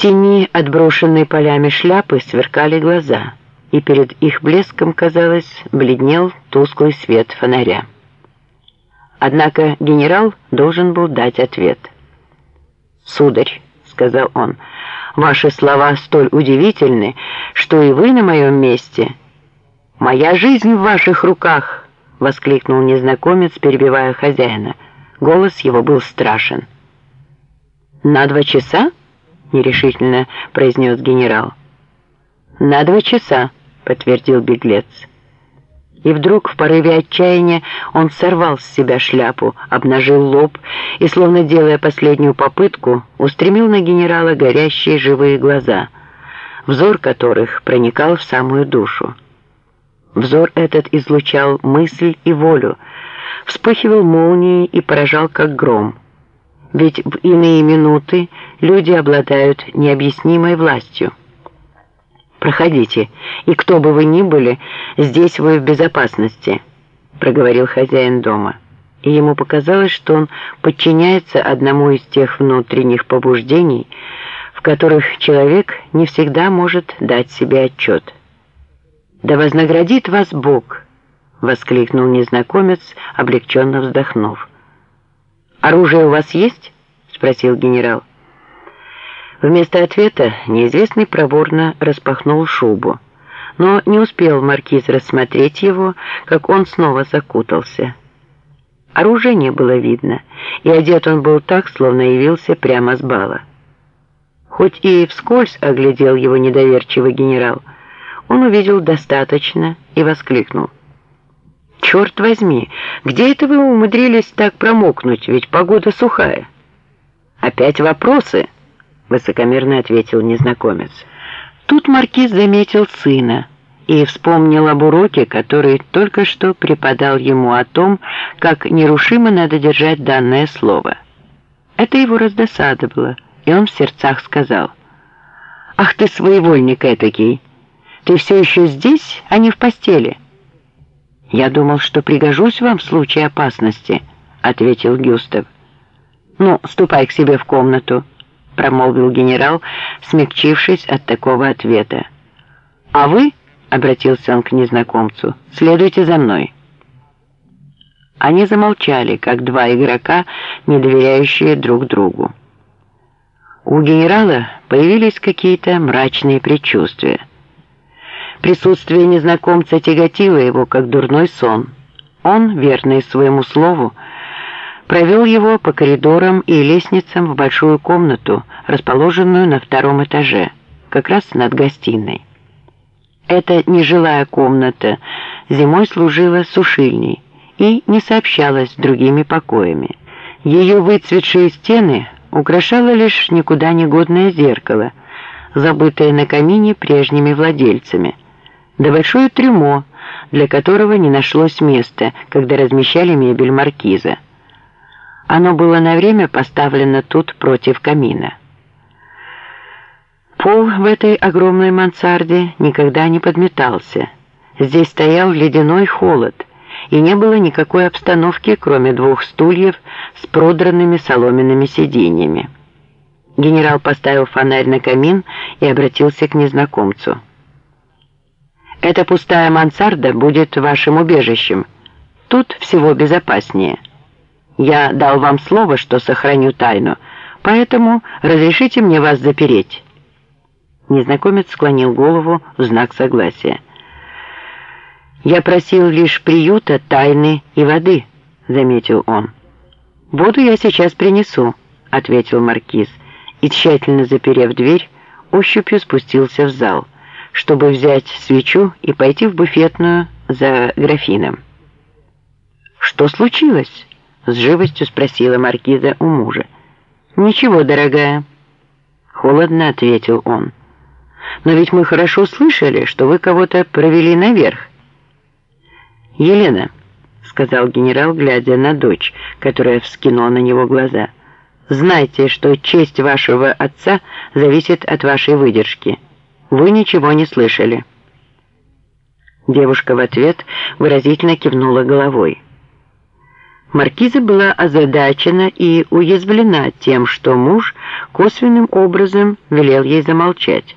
тени, отброшенной полями шляпы, сверкали глаза, и перед их блеском, казалось, бледнел тусклый свет фонаря. Однако генерал должен был дать ответ. «Сударь», — сказал он, — «ваши слова столь удивительны, что и вы на моем месте. Моя жизнь в ваших руках», — воскликнул незнакомец, перебивая хозяина. Голос его был страшен. «На два часа?» — нерешительно произнес генерал. «На два часа», — подтвердил беглец. И вдруг в порыве отчаяния он сорвал с себя шляпу, обнажил лоб и, словно делая последнюю попытку, устремил на генерала горящие живые глаза, взор которых проникал в самую душу. Взор этот излучал мысль и волю, вспыхивал молнией и поражал как гром. Ведь в иные минуты люди обладают необъяснимой властью. «Проходите, и кто бы вы ни были, здесь вы в безопасности», — проговорил хозяин дома. И ему показалось, что он подчиняется одному из тех внутренних побуждений, в которых человек не всегда может дать себе отчет. «Да вознаградит вас Бог!» — воскликнул незнакомец, облегченно вздохнув. «Оружие у вас есть?» — спросил генерал. Вместо ответа неизвестный проворно распахнул шубу, но не успел маркиз рассмотреть его, как он снова закутался. Оружия не было видно, и одет он был так, словно явился прямо с бала. Хоть и вскользь оглядел его недоверчивый генерал, он увидел достаточно и воскликнул. «Черт возьми, где это вы умудрились так промокнуть, ведь погода сухая?» «Опять вопросы?» высокомерно ответил незнакомец. Тут маркиз заметил сына и вспомнил об уроке, который только что преподал ему о том, как нерушимо надо держать данное слово. Это его раздосадовало, и он в сердцах сказал, «Ах ты своевольник этакий! Ты все еще здесь, а не в постели?» «Я думал, что пригожусь вам в случае опасности», — ответил Гюстав. «Ну, ступай к себе в комнату» промолвил генерал, смягчившись от такого ответа. «А вы?» — обратился он к незнакомцу. «Следуйте за мной». Они замолчали, как два игрока, не доверяющие друг другу. У генерала появились какие-то мрачные предчувствия. Присутствие незнакомца тяготило его, как дурной сон. Он, верный своему слову, провел его по коридорам и лестницам в большую комнату, расположенную на втором этаже, как раз над гостиной. Эта нежилая комната зимой служила сушильней и не сообщалась с другими покоями. Ее выцветшие стены украшало лишь никуда не годное зеркало, забытое на камине прежними владельцами, да большое трюмо, для которого не нашлось места, когда размещали мебель маркиза. Оно было на время поставлено тут против камина. Пол в этой огромной мансарде никогда не подметался. Здесь стоял ледяной холод, и не было никакой обстановки, кроме двух стульев с продранными соломенными сиденьями. Генерал поставил фонарь на камин и обратился к незнакомцу. «Эта пустая мансарда будет вашим убежищем. Тут всего безопаснее». Я дал вам слово, что сохраню тайну, поэтому разрешите мне вас запереть». Незнакомец склонил голову в знак согласия. «Я просил лишь приюта, тайны и воды», — заметил он. «Воду я сейчас принесу», — ответил маркиз, и, тщательно заперев дверь, ощупью спустился в зал, чтобы взять свечу и пойти в буфетную за графином. «Что случилось?» С живостью спросила маркиза у мужа. «Ничего, дорогая», — холодно ответил он. «Но ведь мы хорошо слышали, что вы кого-то провели наверх». «Елена», — сказал генерал, глядя на дочь, которая вскинула на него глаза, «знайте, что честь вашего отца зависит от вашей выдержки. Вы ничего не слышали». Девушка в ответ выразительно кивнула головой. Маркиза была озадачена и уязвлена тем, что муж косвенным образом велел ей замолчать.